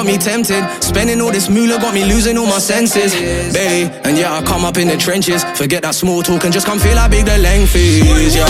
got me tempted. Spending all this moolah got me losing all my senses. Babe, and yeah, I come up in the trenches. Forget that small talk and just come feel how big the length is, yeah.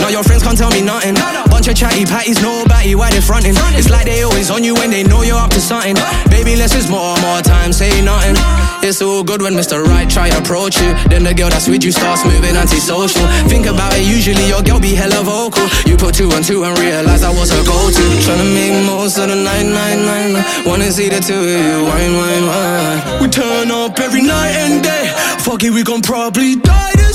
Now your friends can't tell me nothing. Bunch of chatty patties, nobody why they fronting? It's like they always on you when they know you're up to something. Baby, let's just more, more time, say nothing. It's all good when Mr. Right try approach you. Then the girl that's with you starts moving antisocial. Think about it, usually your girl be hella vocal. You put two and two and realize I was her go-to. Tryna make most of the night, night, night, night. Wanna see the two of you, wine, wine, wine. We turn up every night and day. Fuck it, we gon' probably die this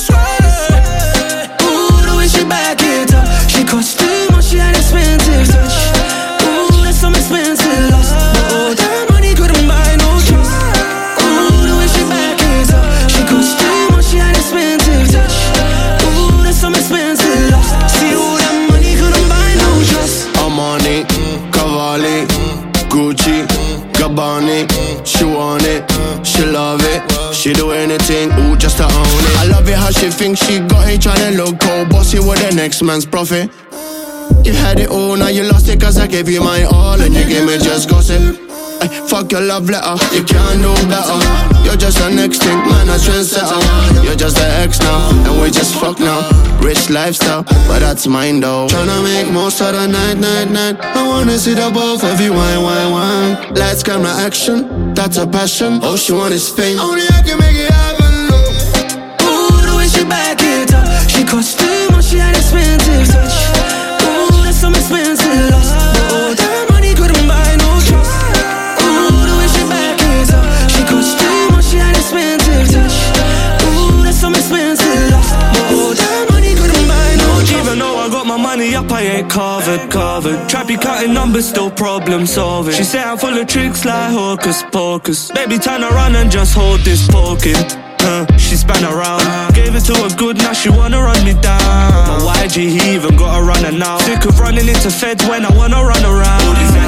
Gabbani. She want it, she love it. She do anything, ooh, just to own it. I love it how she thinks she got it, tryna look cold, bossy with the next man's profit. You had it all, now you lost it cause I gave you my all and you gave me just gossip. Ay, fuck your love letter, you can't do better. You're just next thing, man, a trendsetter. You're just the ex now, and we just fuck now. Rich lifestyle, but that's mine though. Tryna make most of the night, night, night. I wanna see the both of you, wine, wine, wine. Lights, camera, action, that's a passion. All she want is fame. Only I can make it happen. Ooh, the way she back it up. She cost too much, she had up, I ain't covered, covered. Trappy cutting numbers, still problem solving. She say I'm full of tricks like hocus pocus. Baby, turn around and just hold this poking. Huh, she span around. Gave it to her good, now she wanna run me down. My YG, he even got a runner now. Sick of running into feds when I wanna run around. All these.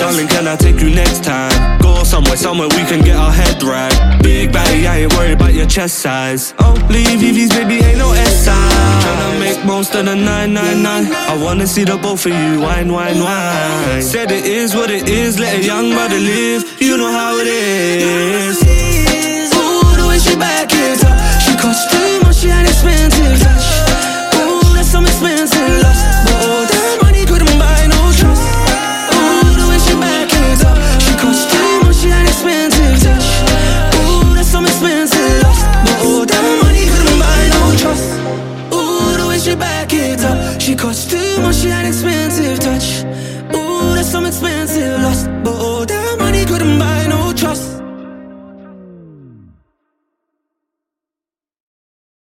Darling, can I take you next time? somewhere, somewhere we can get our head right. Big baddie, I ain't worried about your chest size. Oh, leave EVs, baby, ain't no S size. Tryna make most of the 999. I wanna see the both of you wine, wine, wine. Said it is what it is, let a young brother live. You know how it is. She costs too much, she ain't expensive